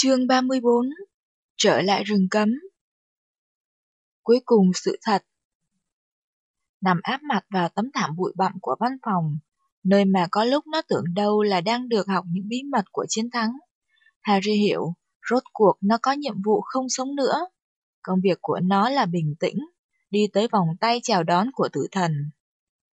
Chương 34 Trở lại rừng cấm Cuối cùng sự thật Nằm áp mặt vào tấm thảm bụi bặm của văn phòng, nơi mà có lúc nó tưởng đâu là đang được học những bí mật của chiến thắng. Harry hiểu, rốt cuộc nó có nhiệm vụ không sống nữa. Công việc của nó là bình tĩnh, đi tới vòng tay chào đón của tử thần.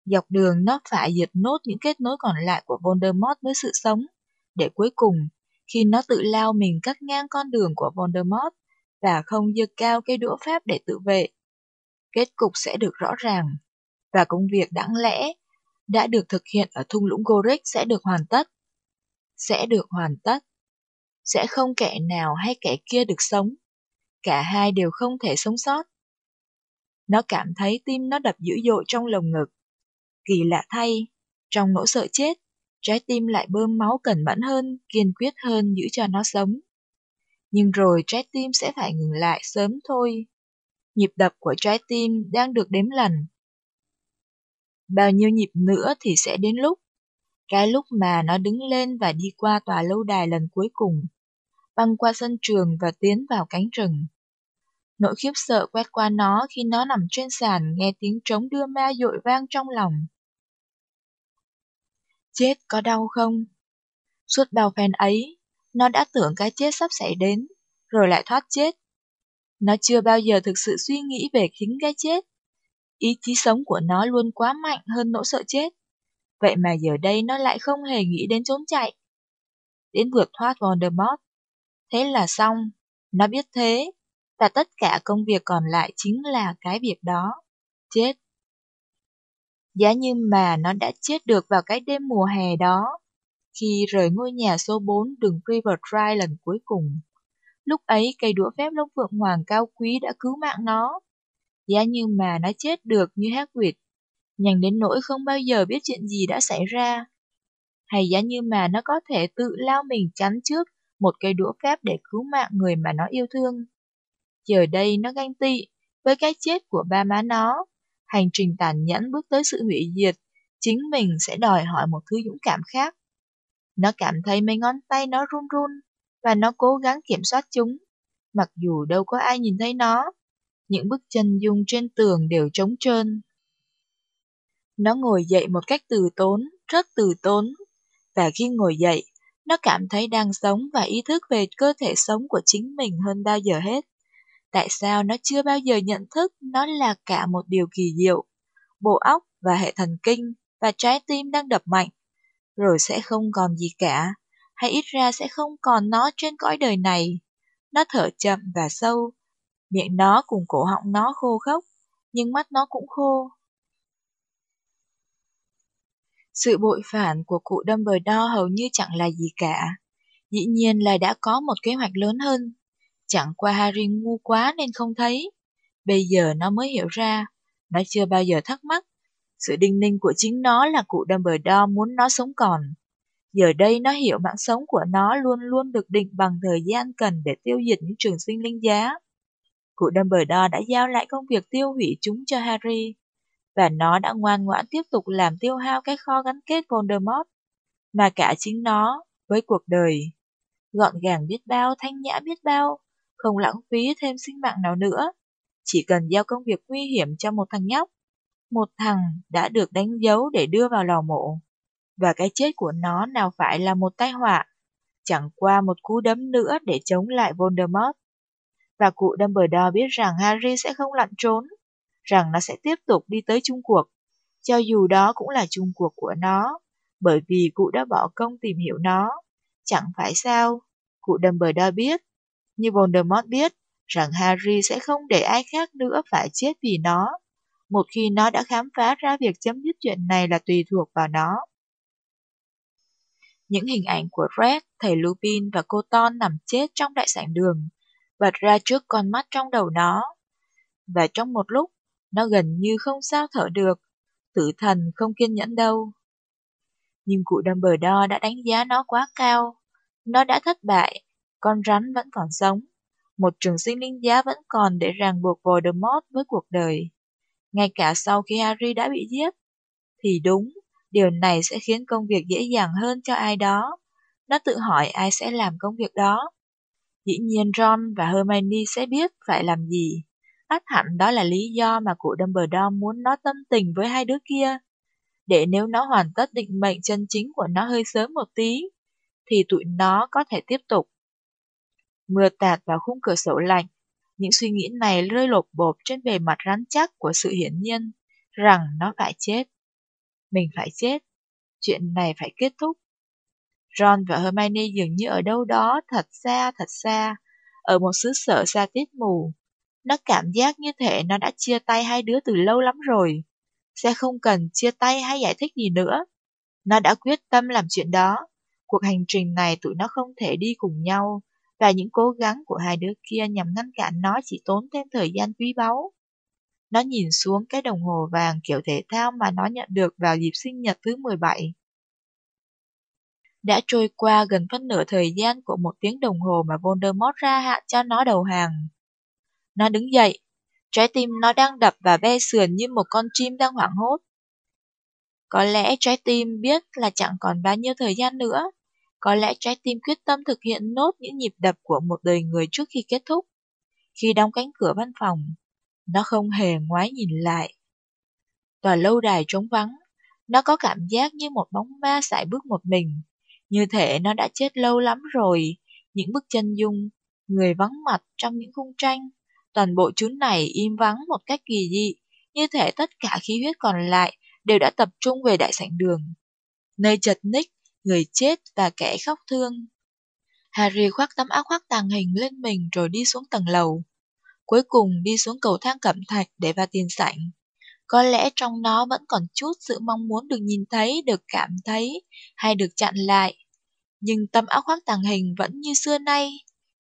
Dọc đường nó phải diệt nốt những kết nối còn lại của Voldemort với sự sống, để cuối cùng khi nó tự lao mình cắt ngang con đường của Voldemort và không giơ cao cây đũa phép để tự vệ. Kết cục sẽ được rõ ràng, và công việc đáng lẽ đã được thực hiện ở thung lũng Gorick sẽ được hoàn tất. Sẽ được hoàn tất. Sẽ không kẻ nào hay kẻ kia được sống. Cả hai đều không thể sống sót. Nó cảm thấy tim nó đập dữ dội trong lồng ngực. Kỳ lạ thay, trong nỗi sợ chết, trái tim lại bơm máu cẩn mẫn hơn, kiên quyết hơn giữ cho nó sống. Nhưng rồi trái tim sẽ phải ngừng lại sớm thôi. Nhịp đập của trái tim đang được đếm lần. Bao nhiêu nhịp nữa thì sẽ đến lúc. Cái lúc mà nó đứng lên và đi qua tòa lâu đài lần cuối cùng, băng qua sân trường và tiến vào cánh rừng. Nỗi khiếp sợ quét qua nó khi nó nằm trên sàn nghe tiếng trống đưa ma dội vang trong lòng. Chết có đau không? Suốt bao phen ấy, nó đã tưởng cái chết sắp xảy đến, rồi lại thoát chết. Nó chưa bao giờ thực sự suy nghĩ về khính cái chết. Ý chí sống của nó luôn quá mạnh hơn nỗi sợ chết. Vậy mà giờ đây nó lại không hề nghĩ đến trốn chạy. Đến vượt thoát Voldemort. Thế là xong, nó biết thế, và tất cả công việc còn lại chính là cái việc đó. Chết. Giá như mà nó đã chết được vào cái đêm mùa hè đó, khi rời ngôi nhà số 4 đường River Drive lần cuối cùng. Lúc ấy cây đũa phép lông phượng hoàng cao quý đã cứu mạng nó. Giá như mà nó chết được như Hagrid, nhanh đến nỗi không bao giờ biết chuyện gì đã xảy ra. Hay giá như mà nó có thể tự lao mình chắn trước một cây đũa phép để cứu mạng người mà nó yêu thương. Giờ đây nó ganh tị với cái chết của ba má nó hành trình tàn nhẫn bước tới sự hủy diệt, chính mình sẽ đòi hỏi một thứ dũng cảm khác. Nó cảm thấy mấy ngón tay nó run run, và nó cố gắng kiểm soát chúng, mặc dù đâu có ai nhìn thấy nó. Những bức chân dung trên tường đều trống trơn. Nó ngồi dậy một cách từ tốn, rất từ tốn, và khi ngồi dậy, nó cảm thấy đang sống và ý thức về cơ thể sống của chính mình hơn bao giờ hết. Tại sao nó chưa bao giờ nhận thức nó là cả một điều kỳ diệu? Bộ óc và hệ thần kinh và trái tim đang đập mạnh, rồi sẽ không còn gì cả, hay ít ra sẽ không còn nó trên cõi đời này. Nó thở chậm và sâu, miệng nó cùng cổ họng nó khô khốc, nhưng mắt nó cũng khô. Sự bội phản của cụ Dumbledore hầu như chẳng là gì cả. Dĩ nhiên là đã có một kế hoạch lớn hơn, Chẳng qua Harry ngu quá nên không thấy. Bây giờ nó mới hiểu ra, nó chưa bao giờ thắc mắc. Sự đinh ninh của chính nó là cụ Dumbledore muốn nó sống còn. Giờ đây nó hiểu mạng sống của nó luôn luôn được định bằng thời gian cần để tiêu diệt những trường sinh linh giá. Cụ Dumbledore đã giao lại công việc tiêu hủy chúng cho Harry, và nó đã ngoan ngoãn tiếp tục làm tiêu hao cái kho gắn kết Voldemort, mà cả chính nó với cuộc đời. Gọn gàng biết bao, thanh nhã biết bao, không lãng phí thêm sinh mạng nào nữa. Chỉ cần giao công việc nguy hiểm cho một thằng nhóc, một thằng đã được đánh dấu để đưa vào lò mộ. Và cái chết của nó nào phải là một tai họa, chẳng qua một cú đấm nữa để chống lại Voldemort. Và cụ Dumbledore biết rằng Harry sẽ không lặn trốn, rằng nó sẽ tiếp tục đi tới chung cuộc, cho dù đó cũng là chung cuộc của nó, bởi vì cụ đã bỏ công tìm hiểu nó. Chẳng phải sao, cụ Dumbledore biết như Voldemort biết rằng Harry sẽ không để ai khác nữa phải chết vì nó, một khi nó đã khám phá ra việc chấm dứt chuyện này là tùy thuộc vào nó. Những hình ảnh của Red, thầy Lupin và cô Ton nằm chết trong đại sảnh đường, bật ra trước con mắt trong đầu nó. Và trong một lúc, nó gần như không sao thở được, tử thần không kiên nhẫn đâu. Nhưng cụ Dumbledore đã đánh giá nó quá cao. Nó đã thất bại con rắn vẫn còn sống. Một trường sinh linh giá vẫn còn để ràng buộc Voldemort với cuộc đời. Ngay cả sau khi Harry đã bị giết. Thì đúng, điều này sẽ khiến công việc dễ dàng hơn cho ai đó. Nó tự hỏi ai sẽ làm công việc đó. Dĩ nhiên Ron và Hermione sẽ biết phải làm gì. Át hẳn đó là lý do mà cụ Dumbledore muốn nó tâm tình với hai đứa kia. Để nếu nó hoàn tất định mệnh chân chính của nó hơi sớm một tí, thì tụi nó có thể tiếp tục. Mưa tạt vào khung cửa sổ lạnh, những suy nghĩ này rơi lột bột trên bề mặt rắn chắc của sự hiển nhiên, rằng nó phải chết. Mình phải chết. Chuyện này phải kết thúc. Ron và Hermione dường như ở đâu đó thật xa thật xa, ở một xứ sở xa tít mù. Nó cảm giác như thể nó đã chia tay hai đứa từ lâu lắm rồi. Sẽ không cần chia tay hay giải thích gì nữa. Nó đã quyết tâm làm chuyện đó. Cuộc hành trình này tụi nó không thể đi cùng nhau, và những cố gắng của hai đứa kia nhằm ngăn cản nó chỉ tốn thêm thời gian quý báu. Nó nhìn xuống cái đồng hồ vàng kiểu thể thao mà nó nhận được vào dịp sinh nhật thứ 17. Đã trôi qua gần phân nửa thời gian của một tiếng đồng hồ mà Voldemort ra hạn cho nó đầu hàng. Nó đứng dậy, trái tim nó đang đập và ve sườn như một con chim đang hoảng hốt. Có lẽ trái tim biết là chẳng còn bao nhiêu thời gian nữa. Có lẽ trái tim quyết tâm thực hiện nốt những nhịp đập của một đời người trước khi kết thúc. Khi đóng cánh cửa văn phòng, nó không hề ngoái nhìn lại. Tòa lâu đài trống vắng, nó có cảm giác như một bóng ma sải bước một mình. Như thể nó đã chết lâu lắm rồi, những bức chân dung, người vắng mặt trong những khung tranh. Toàn bộ chúng này im vắng một cách kỳ dị, như thể tất cả khí huyết còn lại đều đã tập trung về đại sảnh đường. Nơi chật ních, người chết và kẻ khóc thương. Harry khoác tấm áo khoác tàng hình lên mình rồi đi xuống tầng lầu. Cuối cùng đi xuống cầu thang cẩm thạch để vào tiền sảnh. Có lẽ trong nó vẫn còn chút sự mong muốn được nhìn thấy, được cảm thấy, hay được chặn lại. Nhưng tấm áo khoác tàng hình vẫn như xưa nay,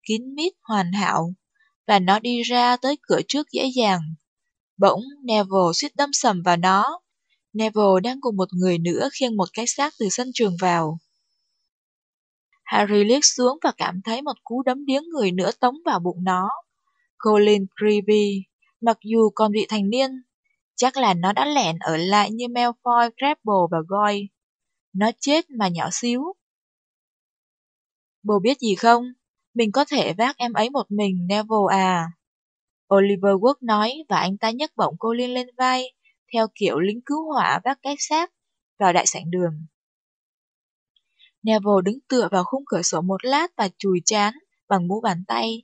kín mít hoàn hảo, và nó đi ra tới cửa trước dễ dàng. Bỗng Neville suýt đâm sầm vào nó. Neville đang cùng một người nữa khiêng một cái xác từ sân trường vào. Harry liếc xuống và cảm thấy một cú đấm điếng người nữa tống vào bụng nó. Colin Creevy, mặc dù còn vị thành niên, chắc là nó đã lẻn ở lại như Malfoy, Crabbe và Goy. Nó chết mà nhỏ xíu. Bố biết gì không? Mình có thể vác em ấy một mình, Neville à. Oliver Wood nói và anh ta nhấc bổng Colin lên vai, theo kiểu lính cứu hỏa vác cái xác, vào đại sảnh đường. Neville đứng tựa vào khung cửa sổ một lát và chùi chán bằng mũ bàn tay,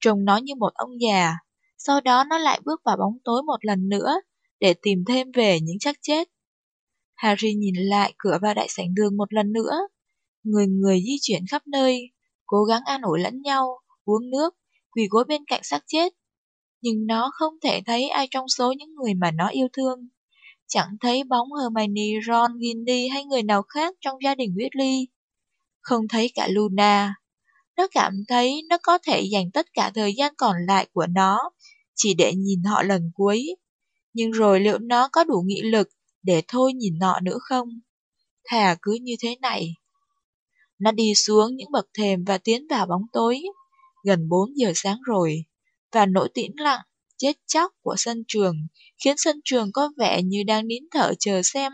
trông nó như một ông già. Sau đó nó lại bước vào bóng tối một lần nữa để tìm thêm về những xác chết. Harry nhìn lại cửa vào đại sảnh đường một lần nữa. Người người di chuyển khắp nơi, cố gắng an ủi lẫn nhau, uống nước, quỳ gối bên cạnh xác chết. Nhưng nó không thể thấy ai trong số những người mà nó yêu thương. Chẳng thấy bóng Hermione, Ron, Ginny hay người nào khác trong gia đình Weasley. Không thấy cả Luna. Nó cảm thấy nó có thể dành tất cả thời gian còn lại của nó chỉ để nhìn họ lần cuối. Nhưng rồi liệu nó có đủ nghị lực để thôi nhìn họ nữa không? Thà cứ như thế này. Nó đi xuống những bậc thềm và tiến vào bóng tối. Gần 4 giờ sáng rồi, và nỗi tĩnh lặng, chết chóc của sân trường khiến sân trường có vẻ như đang nín thở chờ xem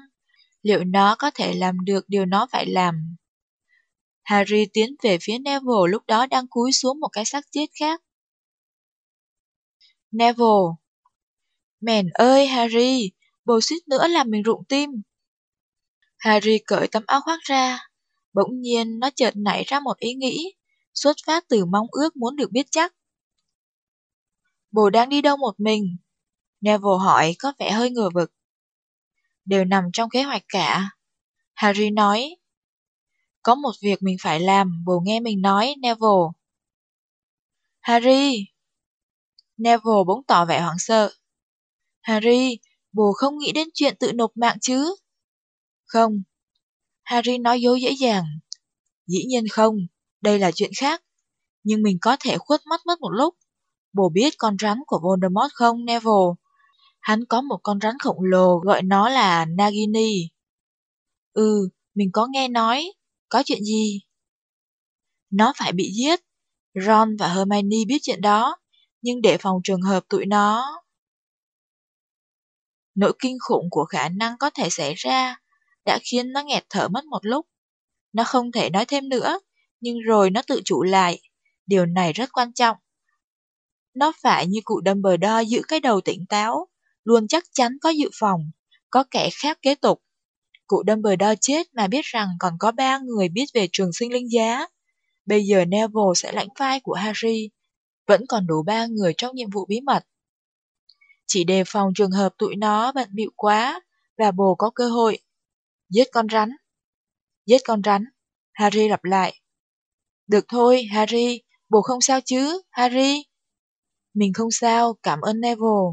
liệu nó có thể làm được điều nó phải làm. Harry tiến về phía Neville lúc đó đang cúi xuống một cái xác chết khác. Neville Mèn ơi Harry, bồ suýt nữa làm mình rụng tim. Harry cởi tấm áo khoác ra. Bỗng nhiên nó chợt nảy ra một ý nghĩ, xuất phát từ mong ước muốn được biết chắc. Bồ đang đi đâu một mình? Neville hỏi có vẻ hơi ngừa vực. Đều nằm trong kế hoạch cả. Harry nói. Có một việc mình phải làm, bồ nghe mình nói, Neville. Harry! Neville bỗng tỏ vẻ hoảng sợ. Harry, bồ không nghĩ đến chuyện tự nộp mạng chứ? Không. Harry nói dối dễ dàng. Dĩ nhiên không, đây là chuyện khác. Nhưng mình có thể khuất mắt mất một lúc. Bồ biết con rắn của Voldemort không, Neville? Hắn có một con rắn khổng lồ gọi nó là Nagini. Ừ, mình có nghe nói. Có chuyện gì? Nó phải bị giết. Ron và Hermione biết chuyện đó, nhưng để phòng trường hợp tụi nó... Nỗi kinh khủng của khả năng có thể xảy ra đã khiến nó nghẹt thở mất một lúc. Nó không thể nói thêm nữa, nhưng rồi nó tự chủ lại. Điều này rất quan trọng. Nó phải như cụ Dumbledore giữ cái đầu tỉnh táo, luôn chắc chắn có dự phòng, có kẻ khác kế tục. Cụ Dumbledore chết mà biết rằng còn có ba người biết về trường sinh linh giá. Bây giờ Neville sẽ lãnh vai của Harry. Vẫn còn đủ ba người trong nhiệm vụ bí mật. Chỉ đề phòng trường hợp tụi nó bận bịu quá và bồ có cơ hội. Giết con rắn. Giết con rắn. Harry lặp lại. Được thôi, Harry. Bồ không sao chứ, Harry. Mình không sao, cảm ơn Neville.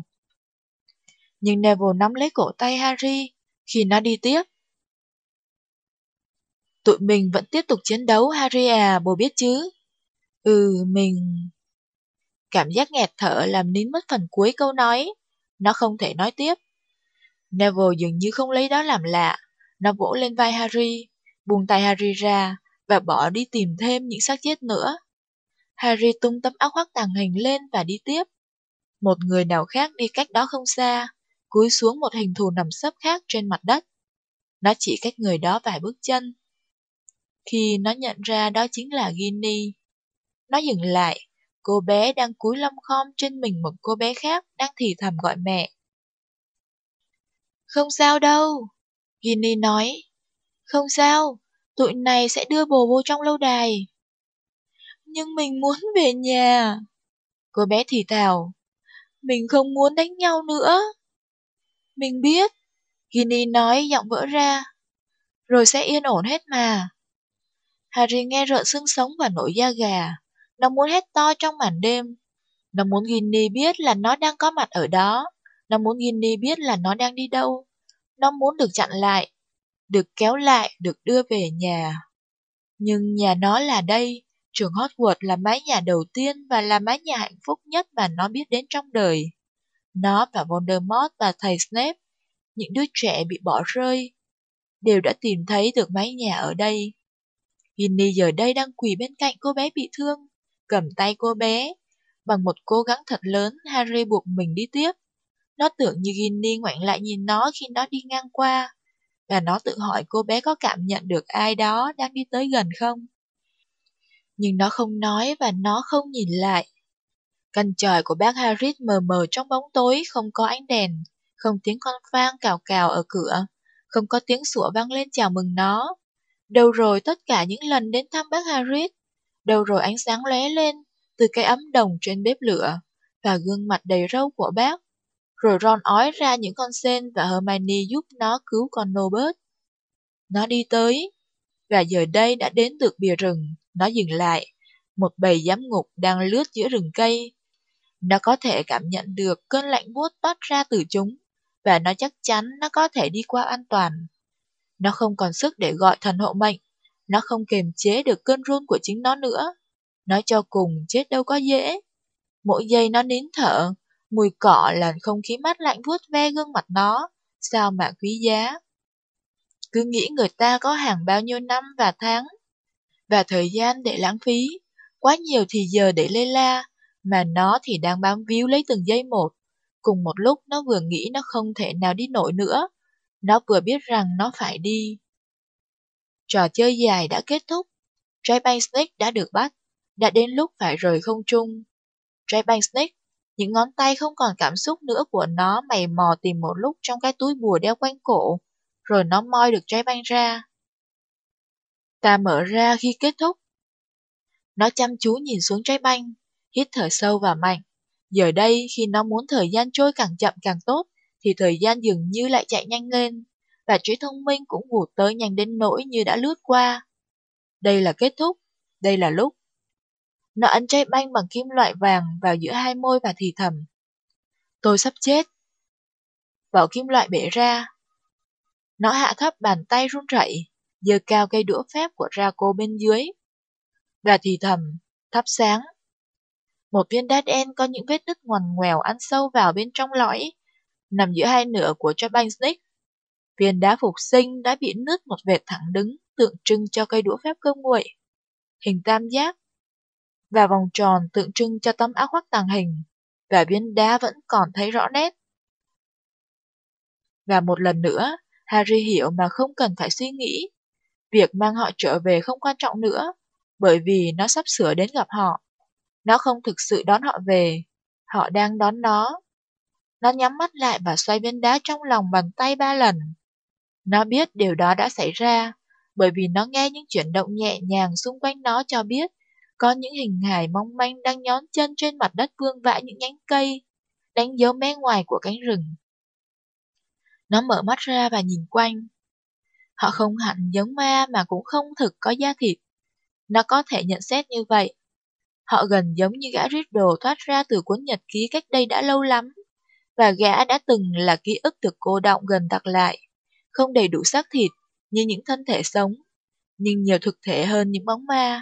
Nhưng Neville nắm lấy cổ tay Harry khi nó đi tiếp. Tụi mình vẫn tiếp tục chiến đấu, Harry à, bố biết chứ? Ừ, mình... Cảm giác nghẹt thở làm nín mất phần cuối câu nói. Nó không thể nói tiếp. Neville dường như không lấy đó làm lạ. Nó vỗ lên vai Harry, buông tay Harry ra và bỏ đi tìm thêm những xác chết nữa. Harry tung tấm áo khoác tàng hình lên và đi tiếp. Một người nào khác đi cách đó không xa, cúi xuống một hình thù nằm sấp khác trên mặt đất. Nó chỉ cách người đó vài bước chân. Khi nó nhận ra đó chính là Ginny, nó dừng lại, cô bé đang cúi lom khom trên mình một cô bé khác đang thì thầm gọi mẹ. Không sao đâu, Ginny nói. Không sao, tụi này sẽ đưa bồ vô trong lâu đài. Nhưng mình muốn về nhà. Cô bé thì thào. Mình không muốn đánh nhau nữa. Mình biết. Ginny nói giọng vỡ ra. Rồi sẽ yên ổn hết mà. Harry nghe rợn xương sống và nổi da gà. Nó muốn hét to trong màn đêm. Nó muốn Ginny biết là nó đang có mặt ở đó. Nó muốn Ginny biết là nó đang đi đâu. Nó muốn được chặn lại, được kéo lại, được đưa về nhà. Nhưng nhà nó là đây, trường Hogwarts là mái nhà đầu tiên và là mái nhà hạnh phúc nhất mà nó biết đến trong đời. Nó và Voldemort và thầy Snape, những đứa trẻ bị bỏ rơi, đều đã tìm thấy được mái nhà ở đây. Ginny giờ đây đang quỳ bên cạnh cô bé bị thương, cầm tay cô bé. Bằng một cố gắng thật lớn, Harry buộc mình đi tiếp. Nó tưởng như Ginny ngoảnh lại nhìn nó khi nó đi ngang qua, và nó tự hỏi cô bé có cảm nhận được ai đó đang đi tới gần không. Nhưng nó không nói và nó không nhìn lại. Căn tròi của bác Harris mờ mờ trong bóng tối, không có ánh đèn, không tiếng con vang cào cào ở cửa, không có tiếng sủa vang lên chào mừng nó. Đâu rồi tất cả những lần đến thăm bác Harris? Đâu rồi ánh sáng lóe lên từ cái ấm đồng trên bếp lửa và gương mặt đầy râu của bác? Rồi Ron ói ra những con sen và Hermione giúp nó cứu con Nobert. Nó đi tới, và giờ đây đã đến được bìa rừng. Nó dừng lại, một bầy giám ngục đang lướt giữa rừng cây. Nó có thể cảm nhận được cơn lạnh buốt toát ra từ chúng, và nó chắc chắn nó có thể đi qua an toàn. Nó không còn sức để gọi thần hộ mệnh, nó không kềm chế được cơn run của chính nó nữa. Nói cho cùng, chết đâu có dễ. Mỗi giây nó nín thở, mùi cỏ là không khí mát lạnh vuốt ve gương mặt nó, sao mà quý giá. Cứ nghĩ người ta có hàng bao nhiêu năm và tháng, và thời gian để lãng phí, quá nhiều thì giờ để lê la, mà nó thì đang bám víu lấy từng giây một. Cùng một lúc nó vừa nghĩ nó không thể nào đi nổi nữa, nó vừa biết rằng nó phải đi. Trò chơi dài đã kết thúc. J-Bank Snake đã được bắt. Đã đến lúc phải rời không trung. J-Bank Snake, những ngón tay không còn cảm xúc nữa của nó mày mò tìm một lúc trong cái túi bùa đeo quanh cổ. Rồi nó moi được J-Bank ra. Ta mở ra khi kết thúc. Nó chăm chú nhìn xuống trái banh, hít thở sâu và mạnh. Giờ đây, khi nó muốn thời gian trôi càng chậm càng tốt, thì thời gian dường như lại chạy nhanh lên, và trí thông minh cũng vụt tới nhanh đến nỗi như đã lướt qua. Đây là kết thúc, đây là lúc. Nó ấn trái banh bằng kim loại vàng vào giữa hai môi và thì thầm. Tôi sắp chết. Vỏ kim loại bể ra. Nó hạ thấp bàn tay run rẩy, giơ cao cây đũa phép của Draco bên dưới. Và thì thầm, thắp sáng. Một viên đá đen có những vết nứt ngoằn ngoèo ăn sâu vào bên trong lõi, nằm giữa hai nửa của Japan Snake. Viên đá phục sinh đã bị nứt một vệt thẳng đứng, tượng trưng cho cây đũa phép cơm nguội. Hình tam giác và vòng tròn tượng trưng cho tấm áo khoác tàng hình, và viên đá vẫn còn thấy rõ nét. Và một lần nữa, Harry hiểu mà không cần phải suy nghĩ. Việc mang họ trở về không quan trọng nữa, bởi vì nó sắp sửa đến gặp họ. Nó không thực sự đón họ về, họ đang đón nó. Nó nhắm mắt lại và xoay viên đá trong lòng bàn tay ba lần. Nó biết điều đó đã xảy ra, bởi vì nó nghe những chuyển động nhẹ nhàng xung quanh nó cho biết có những hình hài mong manh đang nhón chân trên mặt đất vương vãi những nhánh cây, đánh dấu mé ngoài của cánh rừng. Nó mở mắt ra và nhìn quanh. Họ không hẳn giống ma mà cũng không thực có da thịt. Nó có thể nhận xét như vậy. Họ gần giống như gã riddle thoát ra từ cuốn nhật ký cách đây đã lâu lắm, và gã đã từng là ký ức được cô động gần tặc lại, không đầy đủ xác thịt như những thân thể sống, nhưng nhiều thực thể hơn những bóng ma.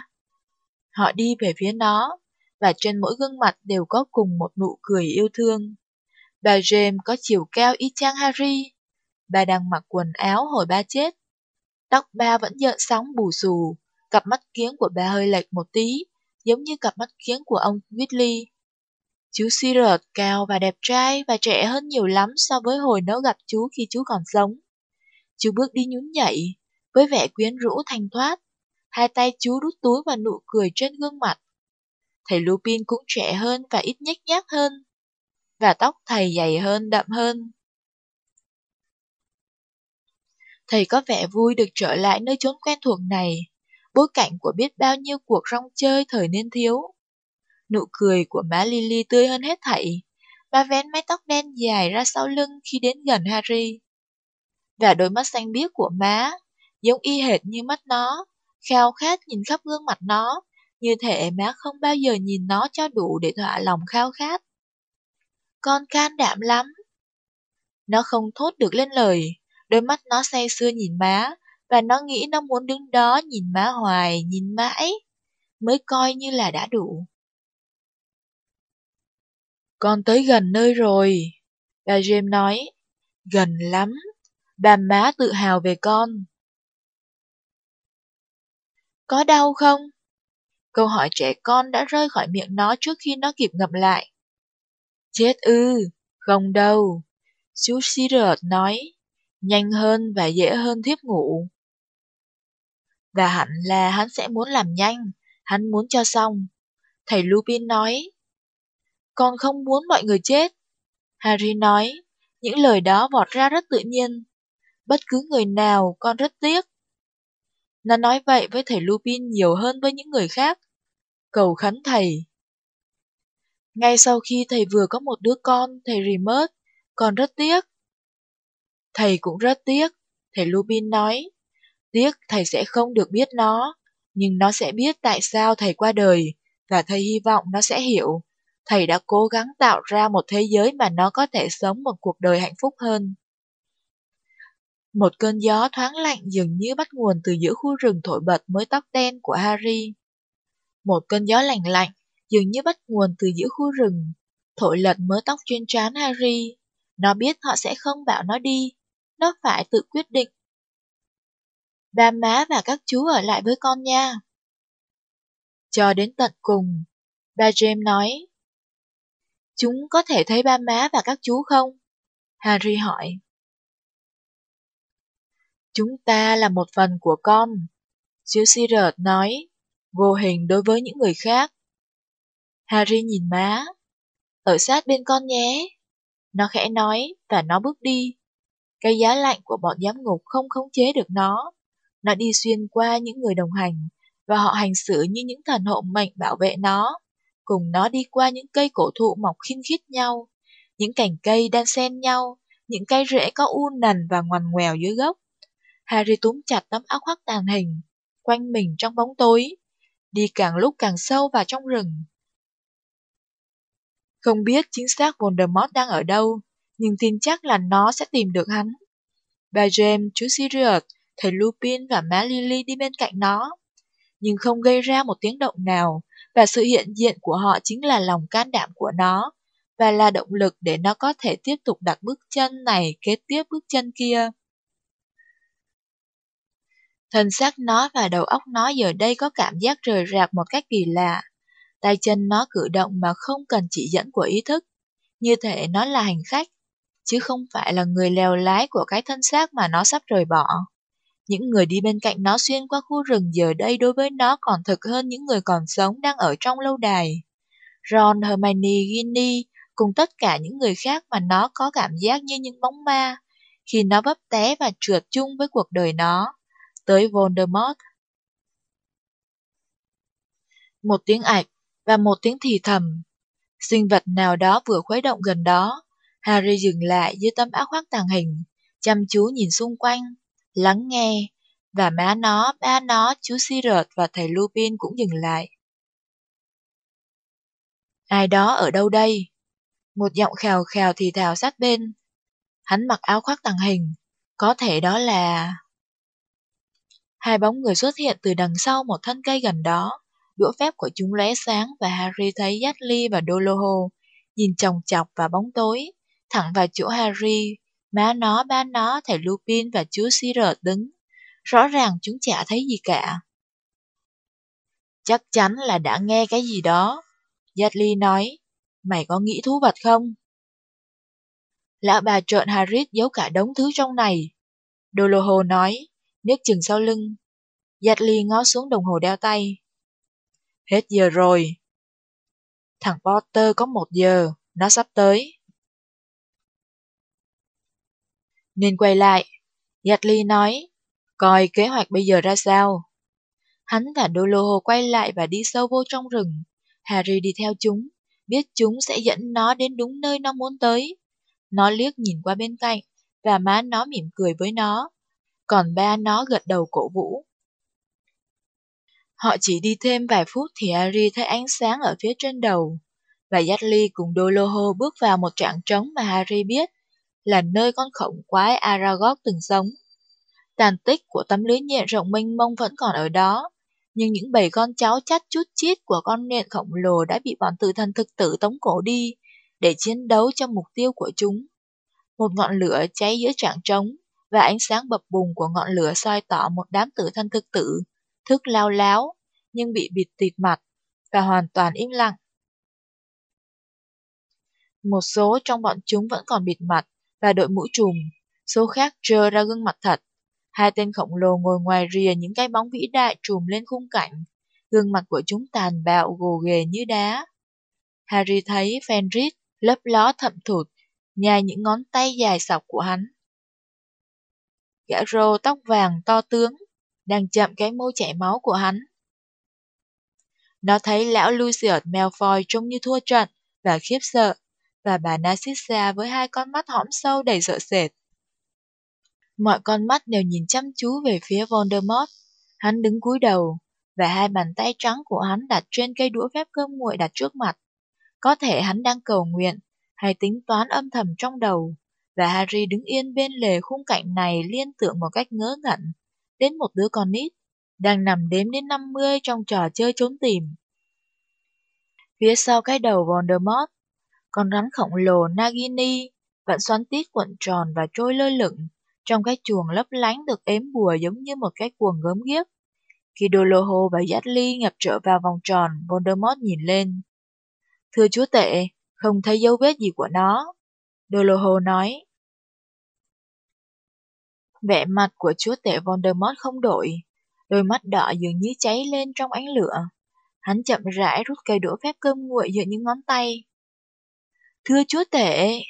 Họ đi về phía nó, và trên mỗi gương mặt đều có cùng một nụ cười yêu thương. Bà James có chiều cao y chang Harry. Bà đang mặc quần áo hồi ba chết. Tóc ba vẫn dợn sóng bù xù, cặp mắt kiếng của bà hơi lệch một tí, giống như cặp mắt kiếng của ông Whitley. Chú Sirius cao và đẹp trai và trẻ hơn nhiều lắm so với hồi nó gặp chú khi chú còn sống. Chú bước đi nhún nhảy, với vẻ quyến rũ thanh thoát. Hai tay chú đút túi và nụ cười trên gương mặt. Thầy Lupin cũng trẻ hơn và ít nhếch nhác hơn. Và tóc thầy dày hơn, đậm hơn. Thầy có vẻ vui được trở lại nơi chốn quen thuộc này, bối cảnh của biết bao nhiêu cuộc rong chơi thời niên thiếu. Nụ cười của má Lily tươi hơn hết thảy, má vén mái tóc đen dài ra sau lưng khi đến gần Harry. Và đôi mắt xanh biếc của má, giống y hệt như mắt nó, khao khát nhìn khắp gương mặt nó, như thể má không bao giờ nhìn nó cho đủ để thỏa lòng khao khát. Con can đảm lắm. Nó không thốt được lên lời, đôi mắt nó say sưa nhìn má, và nó nghĩ nó muốn đứng đó nhìn má hoài, nhìn mãi, mới coi như là đã đủ. Con tới gần nơi rồi, bà James nói, gần lắm, bà má tự hào về con. Có đau không? Câu hỏi trẻ con đã rơi khỏi miệng nó trước khi nó kịp ngậm lại. Chết ư, không đâu. Chú Sirius nói, nhanh hơn và dễ hơn thiếp ngủ. Và hẳn là hắn sẽ muốn làm nhanh, hắn muốn cho xong. Thầy Lupin nói, con không muốn mọi người chết. Harry nói, những lời đó vọt ra rất tự nhiên. Bất cứ người nào con rất tiếc. Nó nói vậy với thầy Lupin nhiều hơn với những người khác. Cầu khấn thầy. Ngay sau khi thầy vừa có một đứa con, thầy Remus, con rất tiếc. Thầy cũng rất tiếc, thầy Lupin nói. Tiếc thầy sẽ không được biết nó, nhưng nó sẽ biết tại sao thầy qua đời, và thầy hy vọng nó sẽ hiểu. Thầy đã cố gắng tạo ra một thế giới mà nó có thể sống một cuộc đời hạnh phúc hơn. Một cơn gió thoáng lạnh dường như bắt nguồn từ giữa khu rừng thổi bật mới tóc đen của Harry. Một cơn gió lạnh lạnh dường như bắt nguồn từ giữa khu rừng, thổi lật mớ tóc trên trán Harry. Nó biết họ sẽ không bảo nó đi, nó phải tự quyết định. Ba má và các chú ở lại với con nha. Cho đến tận cùng, ba James nói. Chúng có thể thấy ba má và các chú không? Harry hỏi. Chúng ta là một phần của con, chú Sirius nói, vô hình đối với những người khác. Harry nhìn má, ở sát bên con nhé. Nó khẽ nói và nó bước đi. Cái giá lạnh của bọn giám ngục không khống chế được nó. Nó đi xuyên qua những người đồng hành và họ hành xử như những thần hộ mệnh bảo vệ nó. Cùng nó đi qua những cây cổ thụ mọc khinh khít nhau, những cành cây đan xen nhau, những cây rễ có u nần và ngoằn ngoèo dưới gốc. Harry túm chặt tấm áo khoác tàn hình, quanh mình trong bóng tối, đi càng lúc càng sâu vào trong rừng. Không biết chính xác Voldemort đang ở đâu, nhưng tin chắc là nó sẽ tìm được hắn. Bà James, chú Sirius, thầy Lupin và má Lily đi bên cạnh nó, nhưng không gây ra một tiếng động nào, và sự hiện diện của họ chính là lòng can đảm của nó, và là động lực để nó có thể tiếp tục đặt bước chân này kế tiếp bước chân kia. Thân xác nó và đầu óc nó giờ đây có cảm giác rời rạc một cách kỳ lạ. Tay chân nó cử động mà không cần chỉ dẫn của ý thức. Như thể nó là hành khách, chứ không phải là người lèo lái của cái thân xác mà nó sắp rời bỏ. Những người đi bên cạnh nó xuyên qua khu rừng giờ đây đối với nó còn thực hơn những người còn sống đang ở trong lâu đài. Ron, Hermione, Ginny cùng tất cả những người khác mà nó có cảm giác như những bóng ma khi nó vấp té và trượt chung với cuộc đời nó, tới Voldemort. Một tiếng ạch và một tiếng thì thầm. Sinh vật nào đó vừa khuấy động gần đó. Harry dừng lại dưới tấm áo khoác tàng hình, chăm chú nhìn xung quanh, lắng nghe, và má nó, ba nó, chú Sirius và thầy Lupin cũng dừng lại. Ai đó ở đâu đây? Một giọng khèo khèo thì thào sát bên. Hắn mặc áo khoác tàng hình, có thể đó là... Hai bóng người xuất hiện từ đằng sau một thân cây gần đó. Đũa phép của chúng lóe sáng và Harry thấy Dudley và Doloho nhìn chồng chọc vào bóng tối, thẳng vào chỗ Harry. Má nó, má nó, thầy Lupin và chú Sirius đứng. Rõ ràng chúng chả thấy gì cả. Chắc chắn là đã nghe cái gì đó. Dudley nói, mày có nghĩ thú vật không? Lão bà trợn Harris giấu cả đống thứ trong này. Doloho nói, nước chừng sau lưng. Dudley ngó xuống đồng hồ đeo tay. Hết giờ rồi. Thằng Potter có một giờ, nó sắp tới. Nên quay lại. Dudley nói, coi kế hoạch bây giờ ra sao. Hắn và Doloho quay lại và đi sâu vô trong rừng. Harry đi theo chúng, biết chúng sẽ dẫn nó đến đúng nơi nó muốn tới. Nó liếc nhìn qua bên cạnh, và má nó mỉm cười với nó, còn ba nó gật đầu cổ vũ. Họ chỉ đi thêm vài phút thì Harry thấy ánh sáng ở phía trên đầu, và Yatli cùng Doloho bước vào một trạng trống mà Harry biết là nơi con khổng quái Aragog từng sống. Tàn tích của tấm lưới nhện rộng mênh mông vẫn còn ở đó, nhưng những bầy con cháu chắt chút chít của con nhện khổng lồ đã bị bọn tử thần thực tử tống cổ đi để chiến đấu cho mục tiêu của chúng. Một ngọn lửa cháy giữa trạng trống và ánh sáng bập bùng của ngọn lửa soi tỏ một đám tử thân thực tử, thức lao láo, nhưng bị bịt tịt mặt và hoàn toàn im lặng. Một số trong bọn chúng vẫn còn bịt mặt và đội mũ trùm, số khác trơ ra gương mặt thật. Hai tên khổng lồ ngồi ngoài rìa những cái bóng vĩ đại trùm lên khung cảnh, gương mặt của chúng tàn bạo gồ ghề như đá. Harry thấy Fenris lấp ló thậm thụt, nhai những ngón tay dài sọc của hắn. Gã rô tóc vàng to tướng, đang chậm cái môi chảy máu của hắn. Nó thấy lão Lucius Malfoy trông như thua trận và khiếp sợ, và bà Narcissa với hai con mắt hõm sâu đầy sợ sệt. Mọi con mắt đều nhìn chăm chú về phía Voldemort. Hắn đứng cúi đầu, và hai bàn tay trắng của hắn đặt trên cây đũa phép cơm nguội đặt trước mặt. Có thể hắn đang cầu nguyện, hay tính toán âm thầm trong đầu, và Harry đứng yên bên lề khung cảnh này liên tưởng một cách ngớ ngẩn, đến một đứa con nít, đang nằm đếm đến 50 trong trò chơi trốn tìm. Phía sau cái đầu Voldemort, con rắn khổng lồ Nagini vẫn xoắn tít cuộn tròn và trôi lơ lửng trong cái chuồng lấp lánh được ếm bùa giống như một cái cuồng gớm ghiếc. Khi Doloho và Dudley nhập trở vào vòng tròn, Voldemort nhìn lên. Thưa chúa tể, không thấy dấu vết gì của nó. Doloho nói. Vẻ mặt của chúa tể Voldemort không đổi, đôi mắt đỏ dường như cháy lên trong ánh lửa. Hắn chậm rãi rút cây đũa phép cơm nguội giữa những ngón tay. Thưa chúa tể,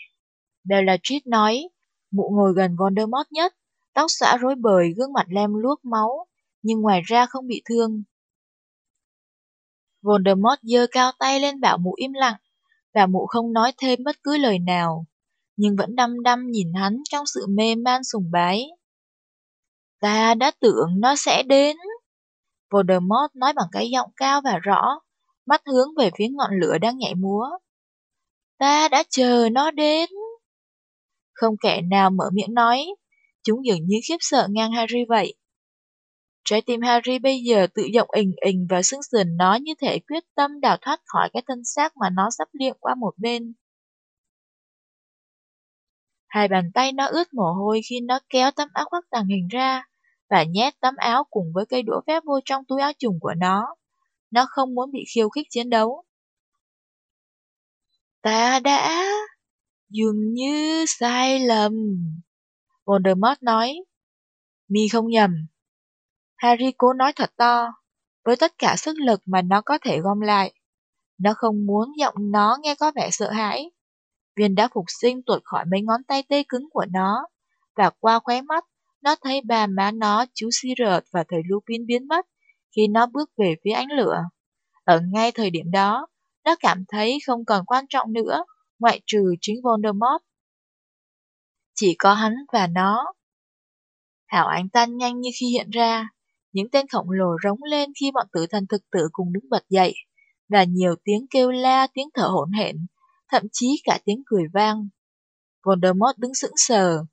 Bellatrix nói, mụ ngồi gần Voldemort nhất, tóc xõa rối bời, gương mặt lem luốc máu, nhưng ngoài ra không bị thương. Voldemort giơ cao tay lên bảo mụ im lặng, và mụ không nói thêm bất cứ lời nào, nhưng vẫn đăm đăm nhìn hắn trong sự mê man sùng bái. Ta đã tưởng nó sẽ đến. Voldemort nói bằng cái giọng cao và rõ, mắt hướng về phía ngọn lửa đang nhảy múa. Ta đã chờ nó đến. Không kẻ nào mở miệng nói, chúng dường như khiếp sợ ngang Harry vậy. Trái tim Harry bây giờ tự động ình ình và sưng sườn nó như thể quyết tâm đào thoát khỏi cái thân xác mà nó sắp liệng qua một bên. Hai bàn tay nó ướt mồ hôi khi nó kéo tấm áo khoác tàng hình ra và nhét tấm áo cùng với cây đũa phép vô trong túi áo trùng của nó. Nó không muốn bị khiêu khích chiến đấu. Ta đã... dường như sai lầm. Voldemort nói. Mi không nhầm. Harry cố nói thật to, với tất cả sức lực mà nó có thể gom lại. Nó không muốn giọng nó nghe có vẻ sợ hãi. Viên đã phục sinh tuột khỏi mấy ngón tay tê cứng của nó, và qua khóe mắt, nó thấy bà má nó, chú Sirius và thầy Lupin biến mất khi nó bước về phía ánh lửa. Ở ngay thời điểm đó, nó cảm thấy không còn quan trọng nữa, ngoại trừ chính Voldemort. Chỉ có hắn và nó. Hảo ánh tan nhanh như khi hiện ra, những tên khổng lồ rống lên khi bọn tử thần thực tử cùng đứng bật dậy, và nhiều tiếng kêu la, tiếng thở hổn hển, thậm chí cả tiếng cười vang. Voldemort đứng sững sờ,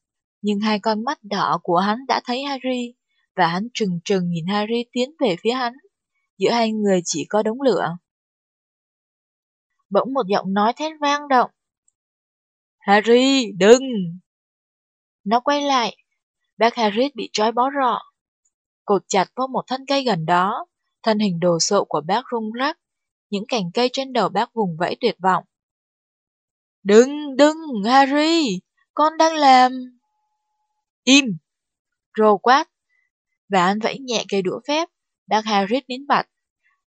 nhưng hai con mắt đỏ của hắn đã thấy Harry, và hắn trừng trừng nhìn Harry tiến về phía hắn. Giữa hai người chỉ có đống lửa. Bỗng một giọng nói thét vang động. Harry, đừng! Nó quay lại, bác Harry bị trói bó rọ. Cột chặt vào một thân cây gần đó, thân hình đồ sộ của bác rung rắc, những cành cây trên đầu bác vùng vẫy tuyệt vọng. Đừng, đừng, Harry, con đang làm... Im! Rồ quát. Và anh vẫy nhẹ cây đũa phép, bác Harry nín bặt.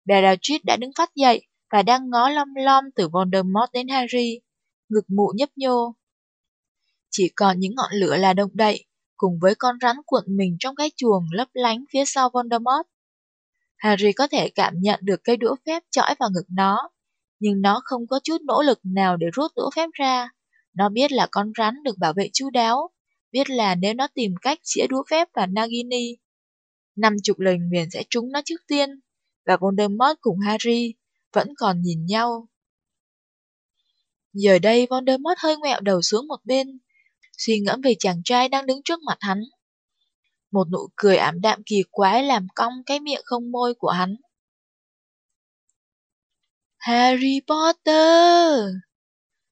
Bellatrix đã đứng phát dậy và đang ngó lom lom từ Voldemort đến Harry, ngực mụ nhấp nhô. Chỉ còn những ngọn lửa là động đậy, cùng với con rắn cuộn mình trong cái chuồng lấp lánh phía sau Voldemort. Harry có thể cảm nhận được cây đũa phép chõi vào ngực nó, nhưng nó không có chút nỗ lực nào để rút đũa phép ra. Nó biết là con rắn được bảo vệ chu đáo, biết là nếu nó tìm cách chĩa đũa phép vào Nagini, năm chục lời nguyền sẽ trúng nó trước tiên, và Voldemort cùng Harry vẫn còn nhìn nhau. Giờ đây Voldemort hơi ngẹo đầu xuống một bên, suy ngẫm về chàng trai đang đứng trước mặt hắn. Một nụ cười ảm đạm kỳ quái làm cong cái miệng không môi của hắn. Harry Potter!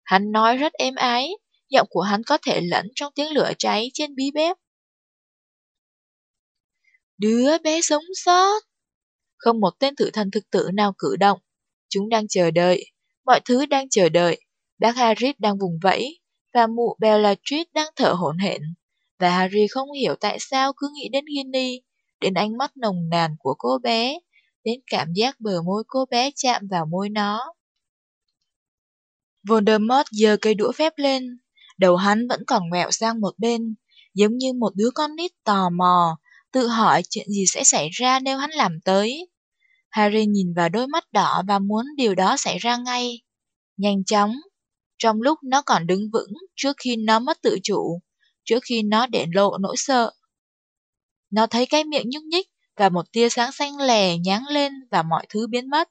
Hắn nói rất êm ái, giọng của hắn có thể lẫn trong tiếng lửa cháy trên bí bếp. Đứa bé sống sót! Không một tên tử thần thực tử nào cử động. Chúng đang chờ đợi, mọi thứ đang chờ đợi. Bác Harry đang vùng vẫy, và mụ Bellatrix đang thở hổn hển. Và Harry không hiểu tại sao cứ nghĩ đến Ginny, đến ánh mắt nồng nàn của cô bé, đến cảm giác bờ môi cô bé chạm vào môi nó. Voldemort giơ cây đũa phép lên, đầu hắn vẫn còn ngoẹo sang một bên, giống như một đứa con nít tò mò, tự hỏi chuyện gì sẽ xảy ra nếu hắn làm tới. Harry nhìn vào đôi mắt đỏ và muốn điều đó xảy ra ngay. Nhanh chóng, trong lúc nó còn đứng vững trước khi nó mất tự chủ, trước khi nó để lộ nỗi sợ. Nó thấy cái miệng nhúc nhích và một tia sáng xanh lè nháng lên và mọi thứ biến mất.